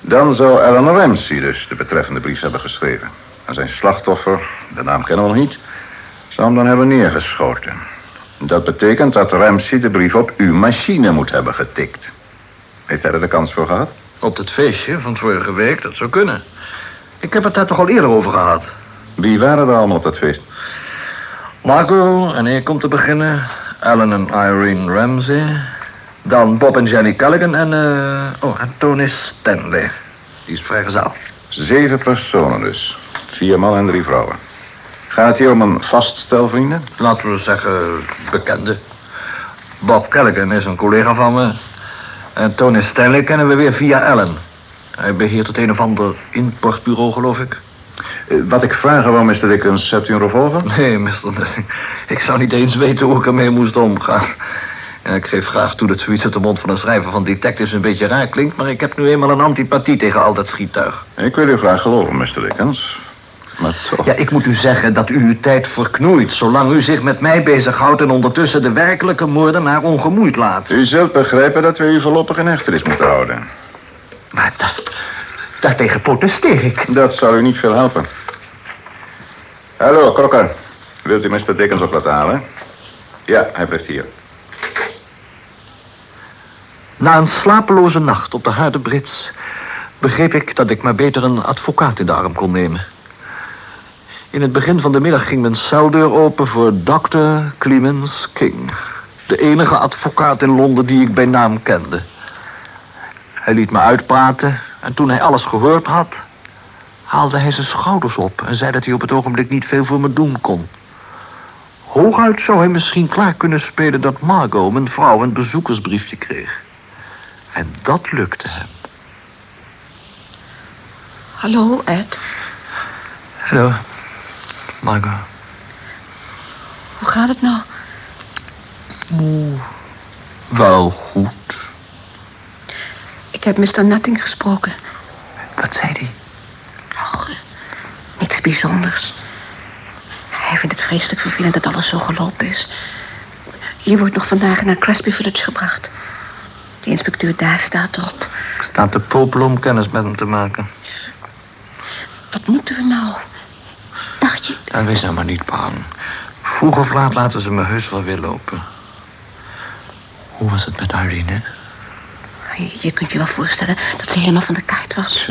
Dan zou Alan Ramsey dus de betreffende brief hebben geschreven. En zijn slachtoffer, de naam kennen we nog niet, zou hem dan hebben neergeschoten. Dat betekent dat Ramsey de brief op uw machine moet hebben getikt. Heeft hij er de kans voor gehad? Op het feestje van vorige week, dat zou kunnen. Ik heb het daar toch al eerder over gehad. Wie waren er allemaal op dat feest? Marco en ik om te beginnen. Alan en Irene Ramsey. Dan Bob en Jenny Callaghan en... eh, oh, en Tony Stanley. Die is vrijgezel. Zeven personen dus. Vier mannen en drie vrouwen. Gaat het hier om een vast stel vrienden? Laten we zeggen, bekende. Bob Callaghan is een collega van me. En Tony Stanley kennen we weer via Alan. Hij beheert het een of ander importbureau, geloof ik. Eh, Wat ik vragen wou, Mr. Dickens, hebt u een revolver? Nee, mister. Ik zou niet eens weten hoe ik ermee moest omgaan. Ja, ik geef graag toe dat zoiets uit de mond van een schrijver van detectives een beetje raar klinkt... maar ik heb nu eenmaal een antipathie tegen al dat schiettuig. Ik wil u graag geloven, Mr. Dickens. Maar toch... Ja, ik moet u zeggen dat u uw tijd verknoeit... zolang u zich met mij bezighoudt en ondertussen de werkelijke moordenaar ongemoeid laat. U zult begrijpen dat we u voorlopig in hechtenis moeten houden. Maar da daartegen protesteer ik. Dat zal u niet veel helpen. Hallo, Krokker. Wilt u Mr. Dickens op laten halen? Ja, hij blijft hier. Na een slapeloze nacht op de harde Brits... begreep ik dat ik maar beter een advocaat in de arm kon nemen. In het begin van de middag ging mijn celdeur open voor Dr. Clemens King. De enige advocaat in Londen die ik bij naam kende. Hij liet me uitpraten en toen hij alles gehoord had... haalde hij zijn schouders op en zei dat hij op het ogenblik niet veel voor me doen kon. Hooguit zou hij misschien klaar kunnen spelen dat Margot, mijn vrouw, een bezoekersbriefje kreeg. En dat lukte hem. Hallo, Ed. Hallo, Margot. Hoe gaat het nou? Oeh, wel goed. Ik heb Mr. Nutting gesproken. Wat zei hij? Och, niks bijzonders. Hij vindt het vreselijk vervelend dat alles zo gelopen is. Je wordt nog vandaag naar Crespi Village gebracht. De inspecteur daar staat erop. Ik sta te popelen om kennis met hem te maken. Wat moeten we nou? Dacht je... En wees nou maar niet bang. Vroeg of laat laten ze me heus wel weer lopen. Hoe was het met Irene? Je, je kunt je wel voorstellen dat ze helemaal van de kaart was.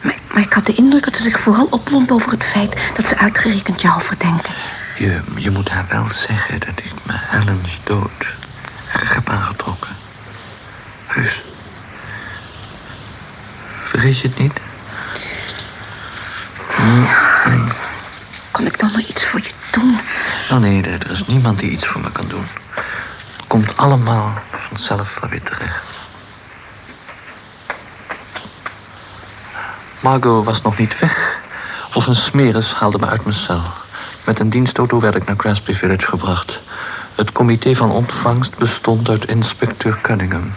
Maar, maar ik had de indruk dat ze zich vooral opwond over het feit dat ze uitgerekend jou verdenken. Je, je moet haar wel zeggen dat ik me Ellen's dood heb aangetrokken. Heus. Vergeet je het niet? Kon ik dan maar iets voor je doen? Oh nee, er er is niemand die iets voor me kan doen. Het komt allemaal vanzelf weer terecht. Margot was nog niet weg. Of een smeris haalde me uit mijn cel. Met een dienstauto werd ik naar Cransby Village gebracht. Het comité van ontvangst bestond uit inspecteur Cunningham.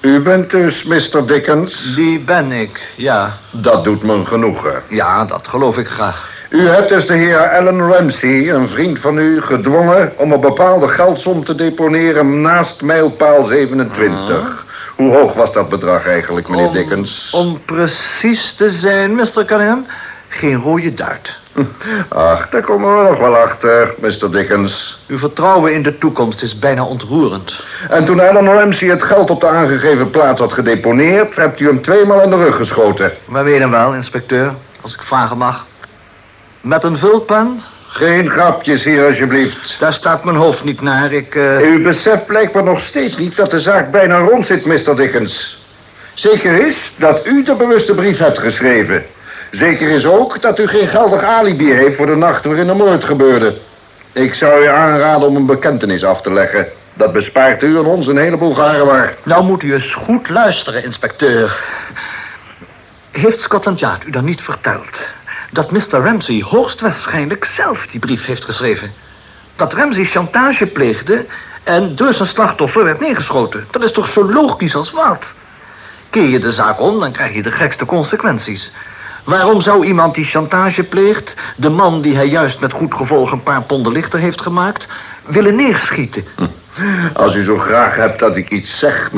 U bent dus Mr. Dickens? Die ben ik, ja. Dat doet me genoegen. Ja, dat geloof ik graag. U hebt dus de heer Alan Ramsey, een vriend van u, gedwongen om een bepaalde geldsom te deponeren naast mijlpaal 27. Hoe hoog was dat bedrag eigenlijk, meneer Om- Dickens? Om precies te zijn, Mr. Cunningham, geen rode duit. Ach, daar komen we nog wel achter, Mr. Dickens. Uw vertrouwen in de toekomst is bijna ontroerend. En toen Alan Ramsey het geld op de aangegeven plaats had gedeponeerd, hebt u hem tweemaal in de rug geschoten. Maar weet hem wel, inspecteur, als ik vragen mag. Met een vulpen? Geen grapjes hier, alsjeblieft. Daar staat mijn hoofd niet naar. Ik, eh, U beseft blijkbaar nog steeds niet dat de zaak bijna rond zit, Mr. Dickens. Zeker is dat u de bewuste brief hebt geschreven. Zeker is ook dat u geen geldig alibi heeft voor de nacht waarin de moord gebeurde. Ik zou u aanraden om een bekentenis af te leggen. Dat bespaart u en ons een heleboel geharrewar. Nou moet u eens goed luisteren, inspecteur. Heeft Scotland Yard u dan niet verteld... dat Mr. Ramsey hoogstwaarschijnlijk zelf die brief heeft geschreven? Dat Ramsey chantage pleegde en door zijn slachtoffer werd neergeschoten. Dat is toch zo logisch als wat? Keer je de zaak om, dan krijg je de gekste consequenties. Waarom zou iemand die chantage pleegt... de man die hij juist met goed gevolg een paar ponden lichter heeft gemaakt... willen neerschieten? Als u zo graag hebt dat ik iets zeg,